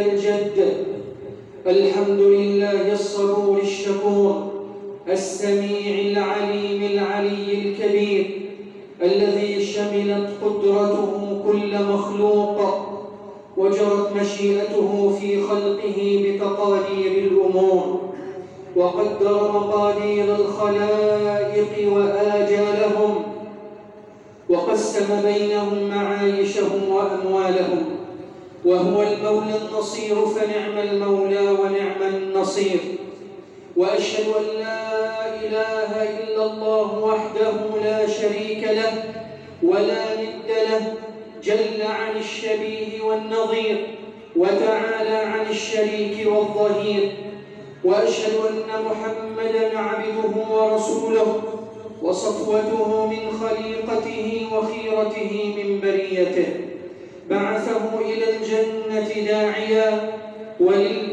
الجد. الحمد لله الصبور الشكور السميع العليم العلي الكبير الذي شملت قدرته كل مخلوق وجرت مشيئته في خلقه بتقادير الأمور وقدر مقادير الخلائق وآجالهم وقسم بينهم معايشهم وأموالهم. وهو المولى النصير فنعم المولى ونعم النصير. وأشهد أن لا إله إلا الله وحده لا شريك له ولا ند له جل عن الشبيه والنظير وتعالى عن الشريك والظهير. وأشهد أن محمدا عبده ورسوله وصفوته من خليقته وخيرته من بريته. بعثه إلى الجنة داعيا وللايمان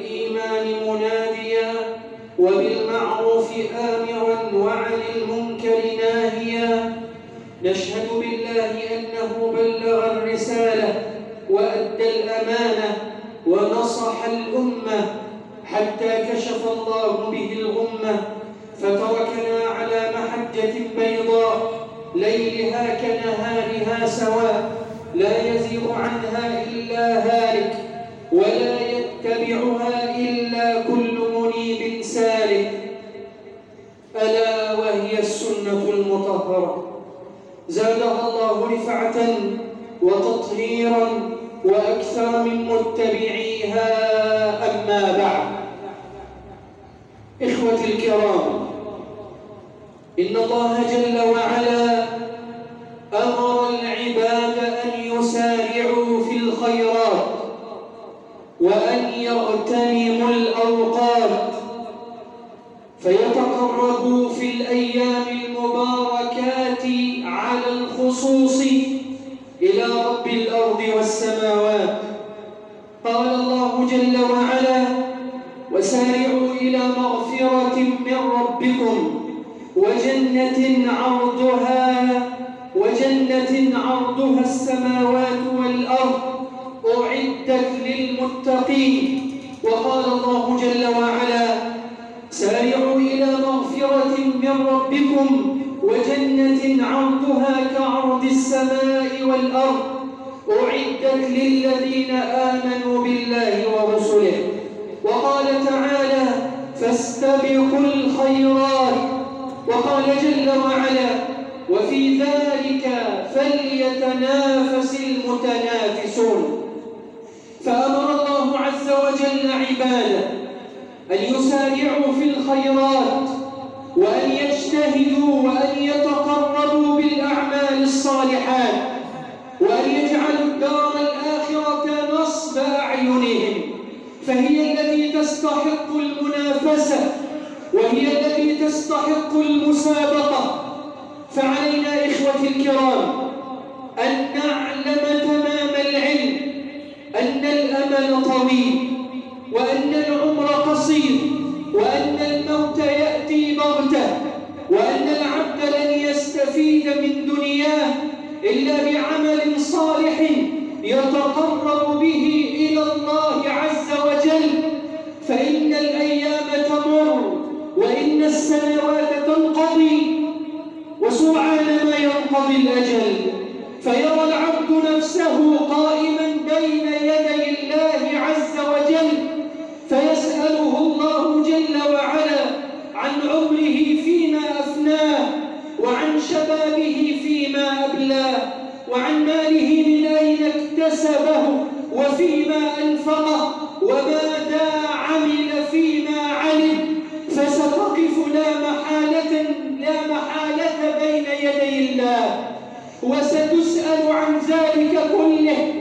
فيتقربوا في الأيام المباركات على الخصوص إلى رب الأرض والسماوات. قال الله جل وعلا وسارعوا إلى مغفرة من ربكم وجنة عرضها وجنة عرضها السماوات والأرض أعدت للمتقين. وقال الله جل وعلا سارعوا إلى مغفرة من ربكم وجنة عرضها كعرض السماء والأرض أعدت للذين آمنوا بالله ورسله. وقال تعالى فاستبقوا الخيرات. وقال جل وعلا وفي ذلك فليتنافس المتنافسون. فأمر الله عز وجل عباده أن يسارعوا في الخيرات وأن يجتهدوا وأن يتقربوا بالأعمال الصالحات وأن يجعلوا الدار الآخرة نصب أعينهم. فهي التي تستحق المنافسة وهي التي تستحق المسابقة. فعلينا إخوتي الكرام أنفقه وماذا عمل فيما علم فستقف لا محالة لا محالة بين يدي الله وستسأل عن ذلك كله.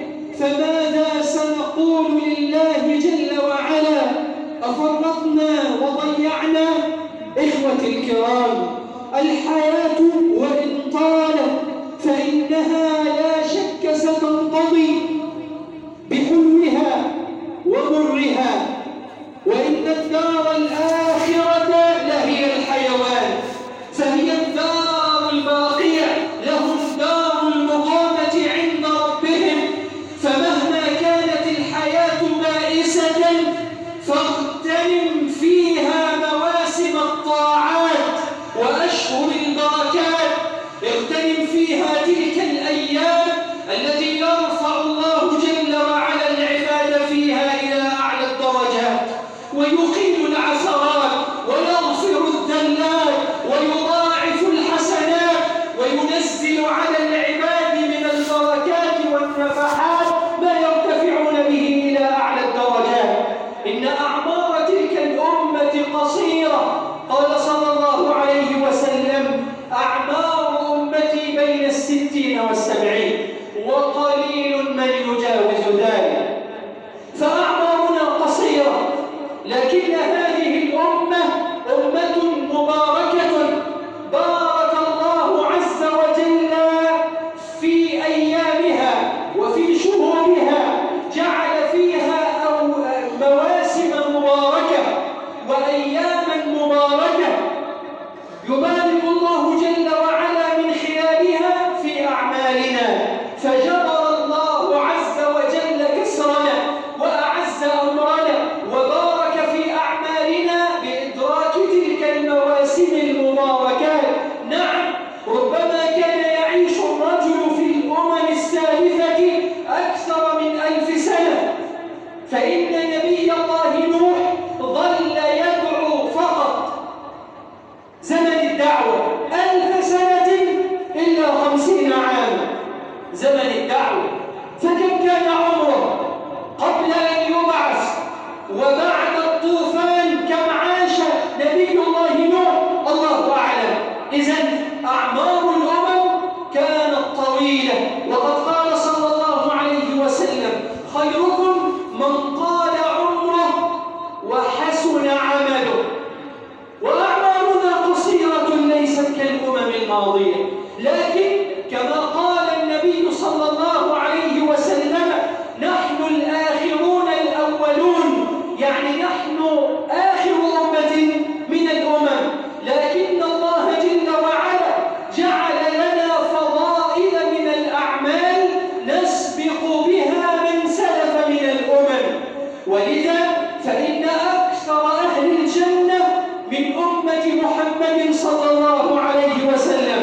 فإذا فإن أكثر أهل الجنة من أمة محمد صلى الله عليه وسلم.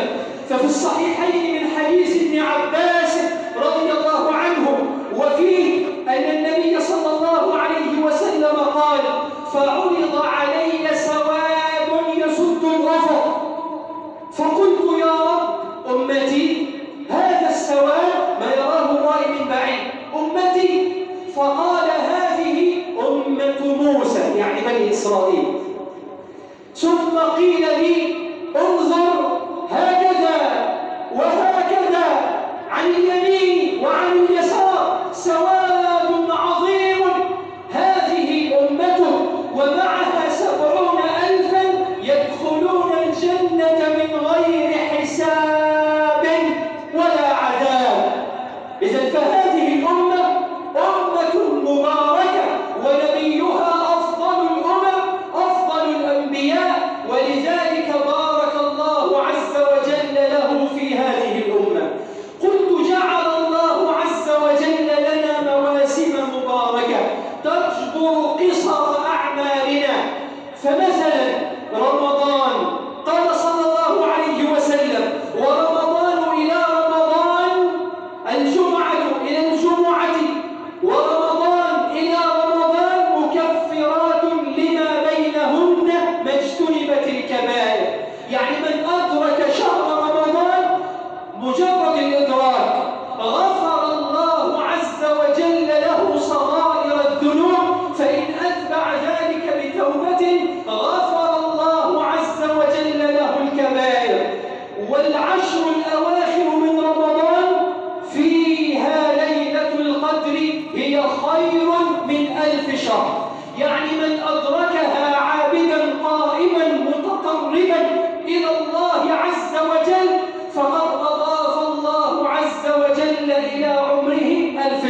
ففي الصحيحين من حديث ابن عباس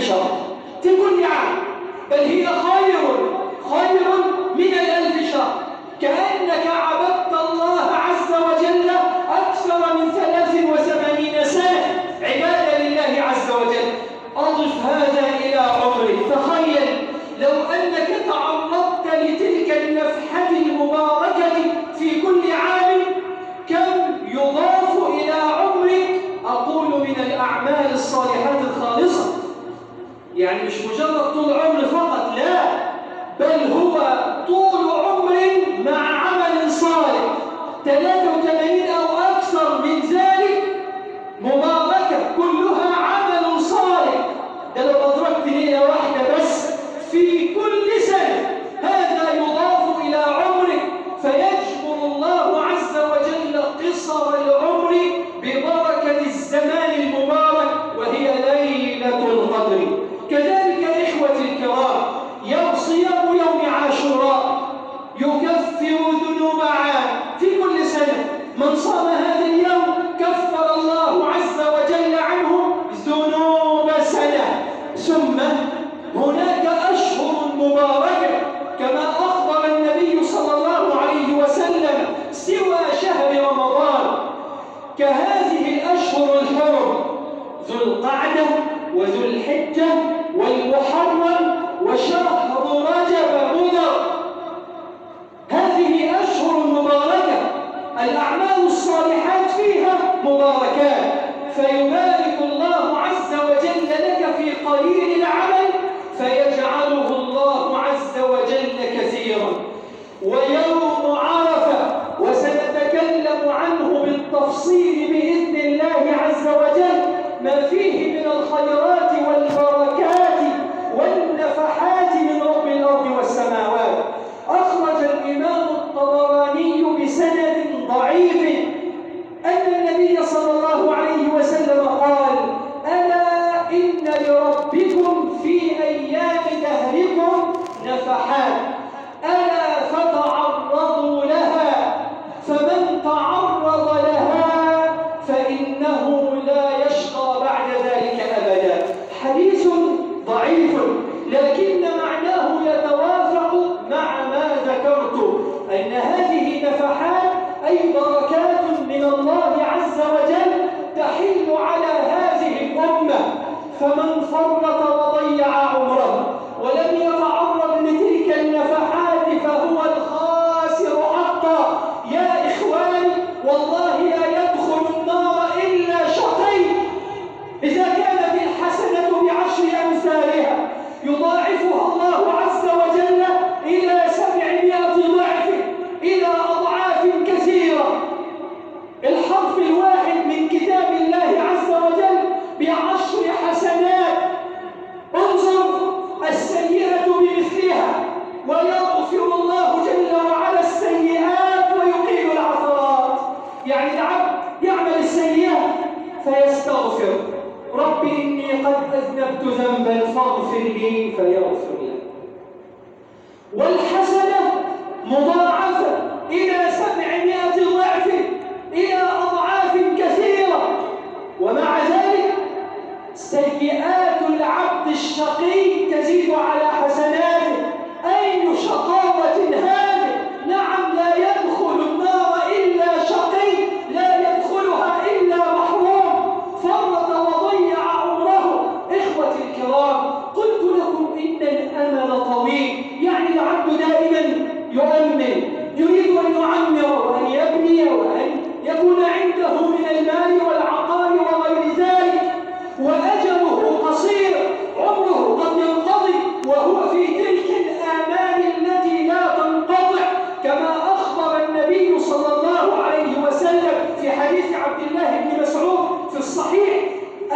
عشر في كل بل هي خير خير من الألف شهر. كأن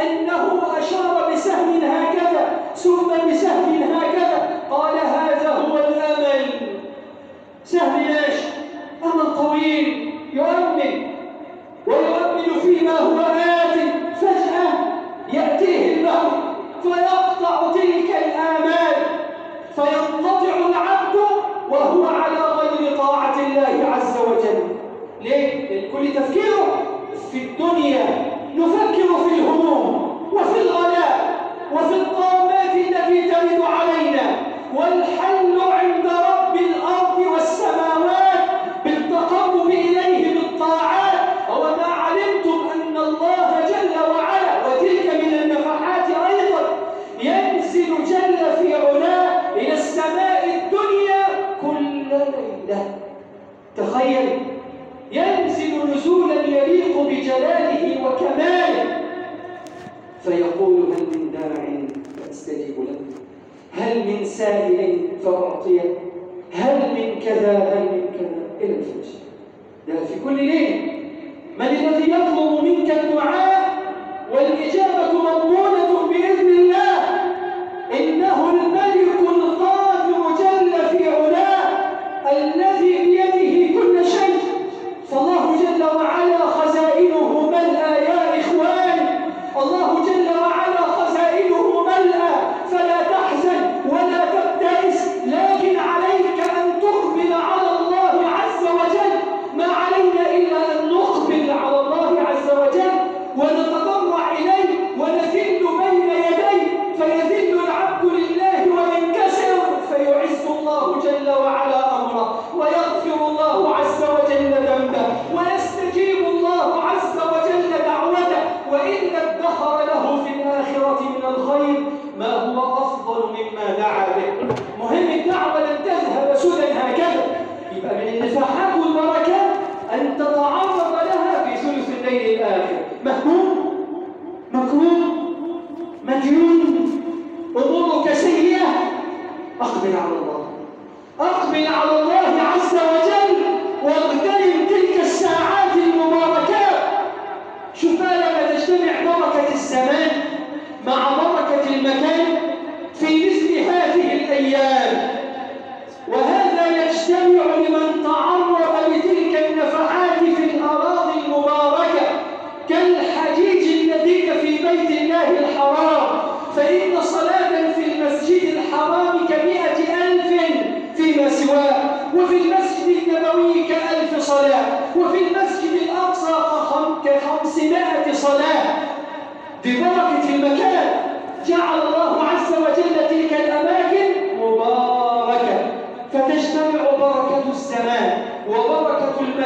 أنه أشار بسهم هكذا ثم بسهم هكذا. قال هذا هو الأمل. سهم إيش؟ أمل طويل. فيقول هل من داع فأستجيب له هل من سائل فأعطيه. هل من كذا هل من كذا. إلى الفجر. ده في كل ليل من الذي يطلب منك الدعاء والإجابة مضمونة بإذن الله. لعنة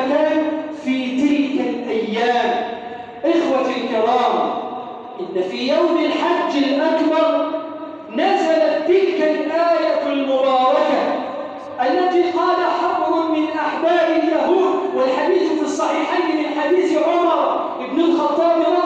الكلام في تلك الأيام. إخوة الكرام إن في يوم الحج الأكبر نزلت تلك الآية المباركة التي قال حبر من أحبار اليهود والحديث في الصحيحين من حديث عمر بن الخطاب رضي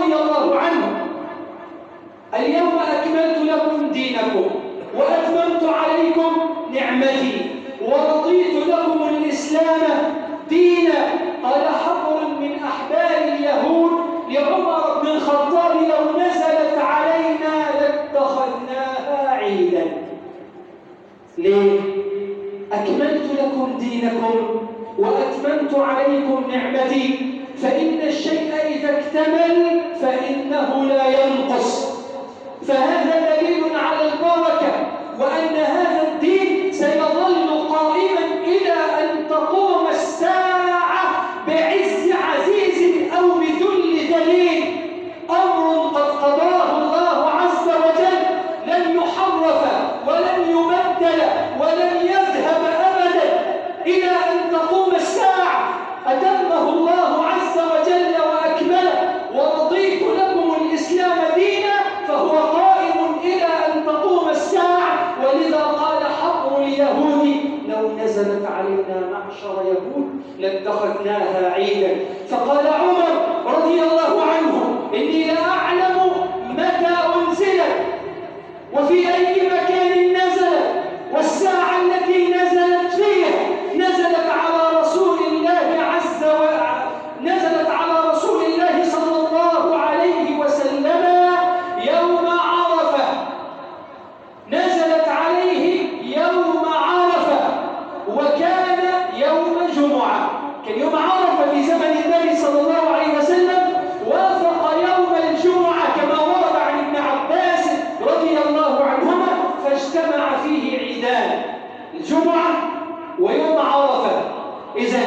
إذا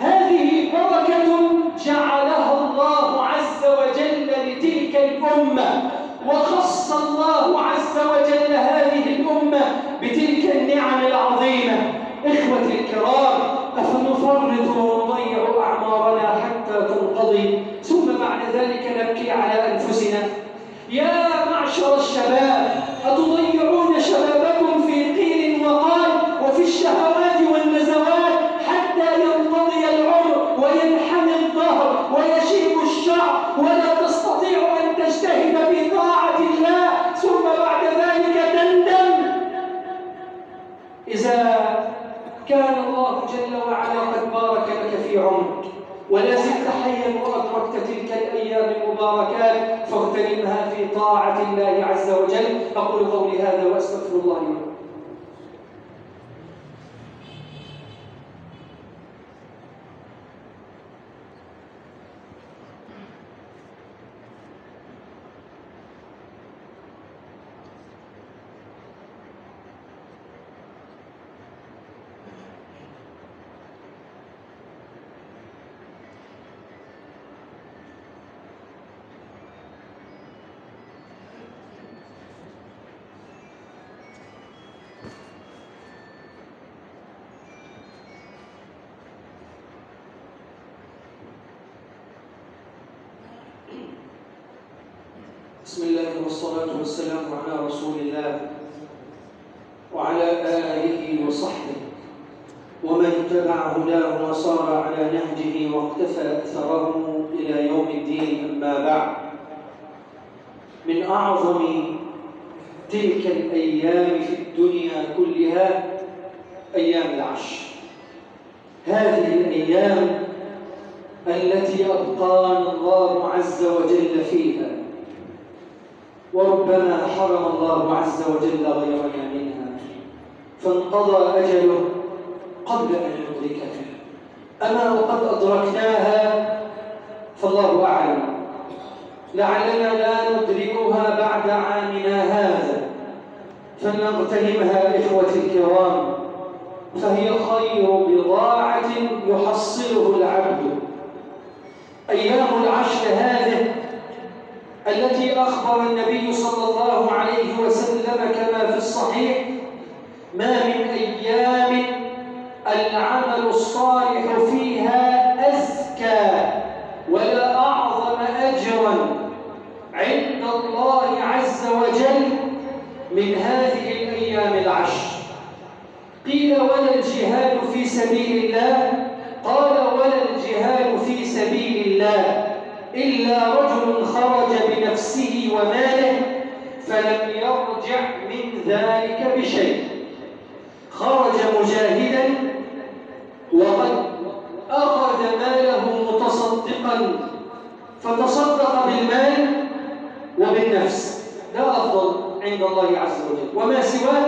هذه بركة جعلها الله عز وجل لتلك الأمة وخص الله عز وجل هذه الأمة بتلك النعم العظيمة. إخوتي الكرام أفنفرط ونضيع أعمارنا حتى تنقضي ثم بعد ذلك نبكي على أنفسنا. يا معشر الشباب أتضيعون عمرك. ولا زلت حيا وأدركت تلك الأيام المباركات فاغتنمها في طاعة الله عز وجل. أقول قولي هذا وأستغفر الله لي بسم الله والصلاة والسلام على رسول الله وعلى آله وصحبه ومن تبع هداه وصار على نهجه واقتفى أثره إلى يوم الدين أما بعد. من أعظم تلك الأيام في الدنيا كلها أيام العشر هذه الأيام التي أبقانا الله عز وجل فيها. وربما حرم الله عز وجل غيرنا منها فانقضى أجله قبل أن ندركها أما وقد أدركناها فالله أعلم. لعلنا لا ندركها بعد عامنا هذا. فلنغتنمها إخوتي الكرام. فهي خير بضاعة يحصله العبد. أيام العشر هذه التي أخبر النبي صلى الله عليه وسلم كما في الصحيح ما من أيام العمل الصالح فيها أزكى ولا أعظم أجرا عند الله عز وجل من هذه الأيام العشر. قيل ولا الجهاد في سبيل الله؟ قال ولا الجهاد في سبيل الله. إلا رجل خرج بنفسه وماله فلم يرجع من ذلك بشيء. خرج مجاهدا وقد أخذ ماله متصدقا فتصدق بالمال وبالنفس. لا أفضل عند الله عز وجل. وما سواه؟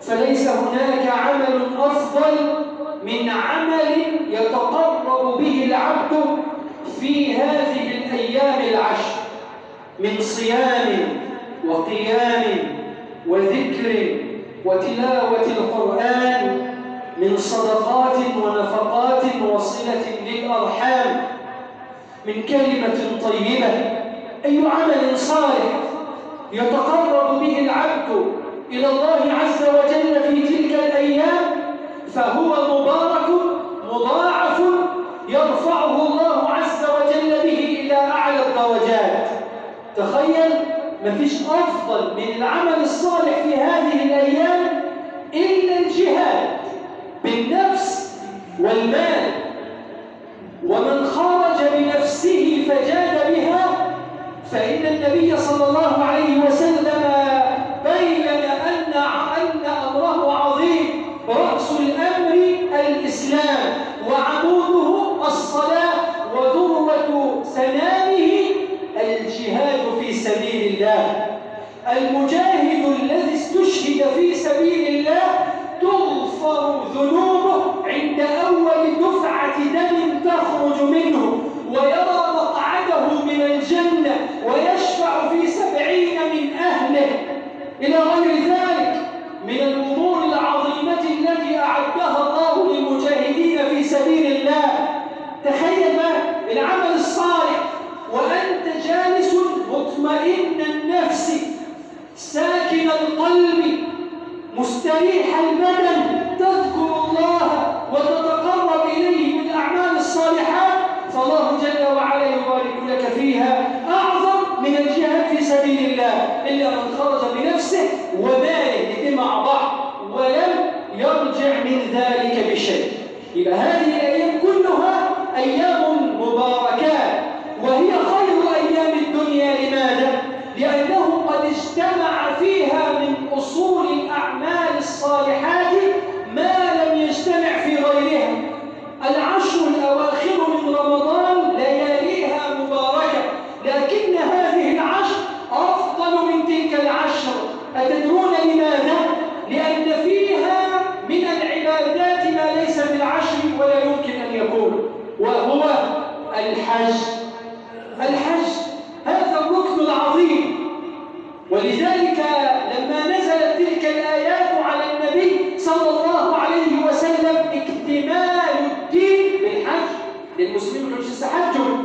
فليس هناك عمل أفضل من عمل يتقرب به العبد في هذه الأيام العشر من صيام وقيام وذكر وتلاوة القرآن من صدقات ونفقات وصلة للأرحام من كلمة طيبة. أي عمل صالح يتقرب به العبد إلى الله عز وجل في تلك الأيام فهو مبارك مضاعف يرفعه الله عز وجل به إلى أعلى الدرجات تخيل مفيش أفضل من العمل الصالح في هذه الأيام إلا الجهاد بالنفس والمال. ومن خرج بنفسه فجاد بها فإن النبي صلى الله عليه وسلم بين أن أن أمره عظيم رأس الأمر الإسلام وعموده الصلاة وذروة سنامه الجهاد في سبيل الله المجاهد الذي استشهد في سبيل الله تغفر ذنوبه عند أول دفعة دم تخرج منه ويرى مقعده من الجنة ويشفع في سبعين من أهله إلى غير ذلك من الأمور العظيمة التي أعدها الله للمجاهدين في سبيل الله تخيل بقى العمل الصالح وأنت جالس مطمئن النفس ساكن القلب مستريح البدن تذكر الله وتتقرب إليه بالأعمال الصالحات فالله جل وعلا يبارك لك فيها أعظم من الجهاد في سبيل الله إلا من خرج بنفسه وماله الاثنين مع بعض ولم يرجع من ذلك بشيء. يبقى هذه الأيام كلها أيام مباركات وهي خير أيام الدنيا لماذا؟ لأنه قد اجتمع فيها من أصول الأعمال الصالحات ما لم يجتمع في غيرها الحج الحج هذا الركن العظيم ولذلك لما نزلت تلك الآيات على النبي صلى الله عليه وسلم اكتمال الدين بالحج للمسلمين مش يستحجوا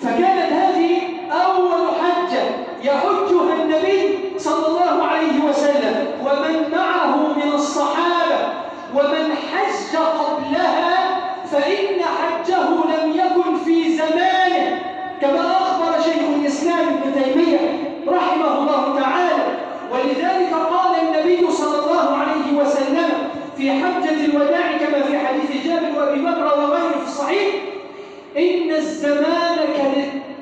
فكانت هذه أول حجة يحجها النبي صلى الله عليه وسلم ومن معه من الصحابة ومن حج قبلها فإن حجه لم يكن في زمانه كما أخبر شيخ الإسلام ابن تيمية رحمه الله تعالى. ولذلك قال النبي صلى الله عليه وسلم في حجة الوداع كما في حديث جابر وأبي بكر وغيره في الصحيح إن الزمان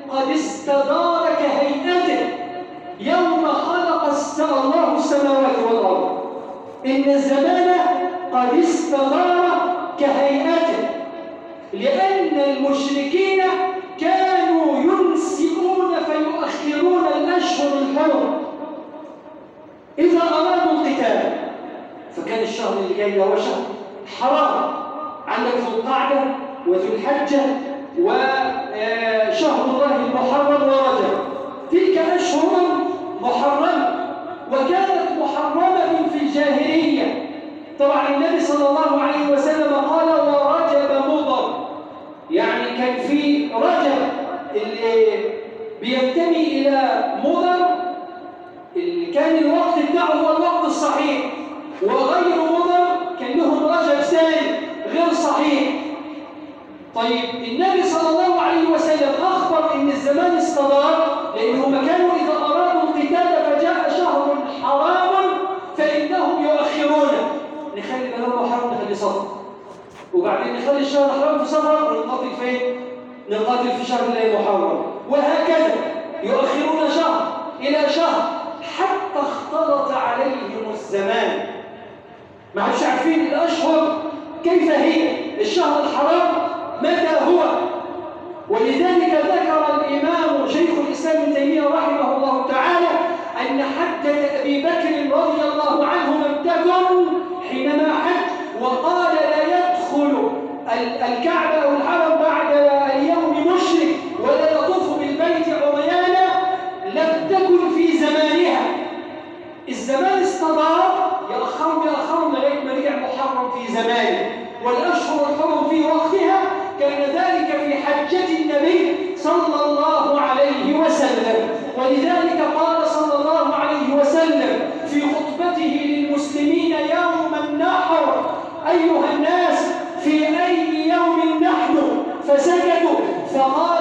قد استدار كهيئته يوم خلق الله السماوات والأرض. إن الزمان قد استدار كهيئته لأن المشركين كانوا ينسئون فيؤخرون الأشهر الحرم إذا أرادوا القتال فكان الشهر اللي جاي هو شهر حرام عندك ذو القعدة وذو الحجة وشهر الله المحرم ورجب. تلك أشهر محرمة وكانت محرمة في الجاهلية. طبعا النبي صلى الله عليه وسلم قال ورجب مضر. يعني كان في رجب اللي بينتمي إلى مضر اللي كان الوقت بتاعه هو الوقت الصحيح. وغير مضر كان لهم رجب ثاني غير صحيح. طيب النبي صلى الله عليه وسلم أخبر إن الزمان استدار لأنهم كانوا إذا أرادوا القتال فجاء شهر حرام فإنهم يؤخرونه نخلي بلد حرام نخلي صفر وبعدين نخلي الشهر حرام في صفر ونقاتل فين؟ نقاتل في شهر الله محرم وهكذا يؤخرون شهر إلى شهر حتى اختلط عليهم الزمان. ما عادش عارفين الأشهر كيف هي الشهر الحرام متى هو؟ ولذلك ذكر الإمام شيخ الإسلام ابن تيمية رحمه الله تعالى أن حجة أبي بكر رضي الله عنه لم تكن حينما حج وقال لا يدخل الكعبة أو الحرم بعد اليوم مشرك ولا يطوف بالبيت عريانا لم تكن في زمانها. الزمان استدار يأخرون يأخرون لغاية ما رجع محرم في زمانه والأشهر الحرم في وقتها كان ذلك في حجة النبي صلى الله عليه وسلم. ولذلك قال صلى الله عليه وسلم في خطبته للمسلمين يوم النحر أيها الناس في أي يوم نحن فسكتوا فقال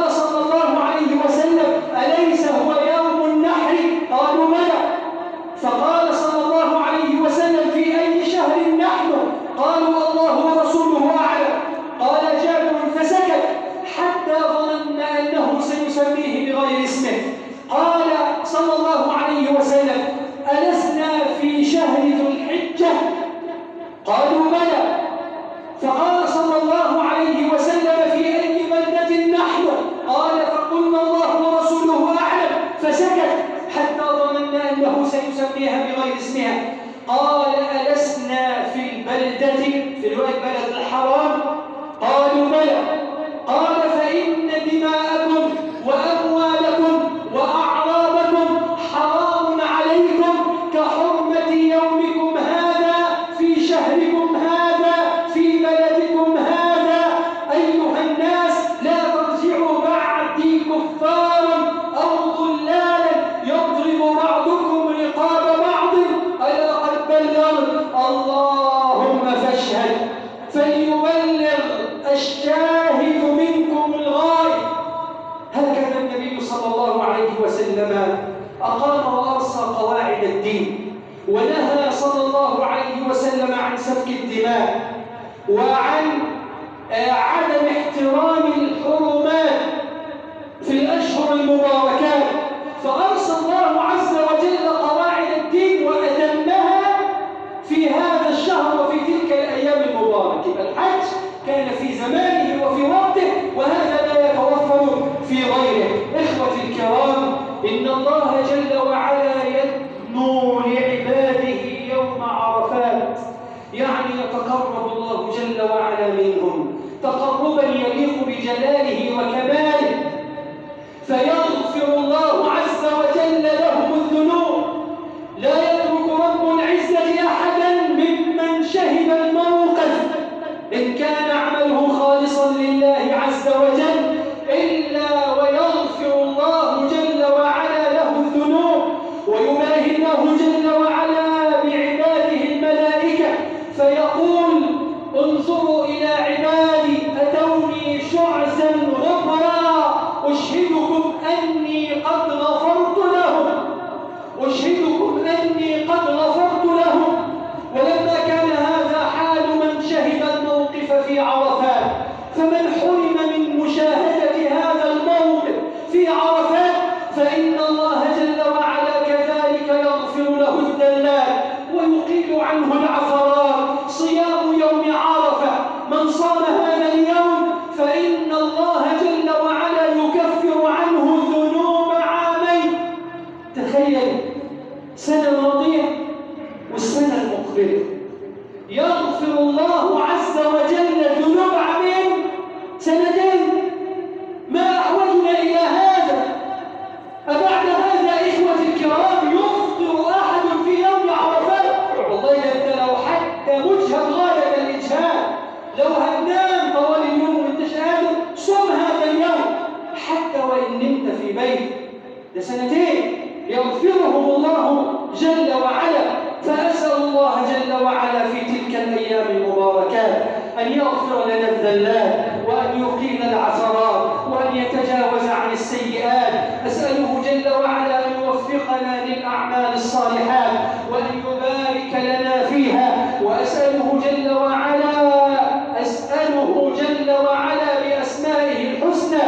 إن الله جل وعلا يدنو لعباده يوم عرفات. يعني يتقرب الله جل وعلا منهم. تقربا يليق بجلاله وكماله. فيرى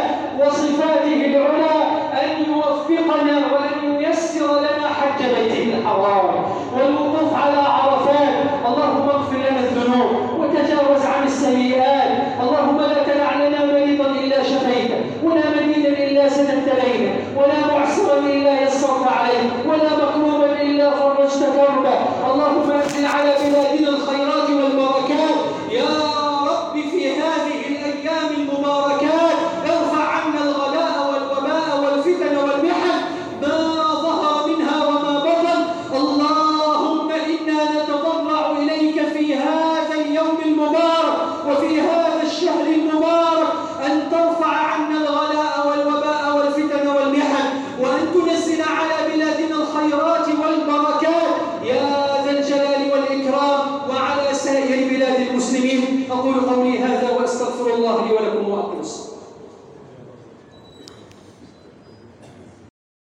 الحسنى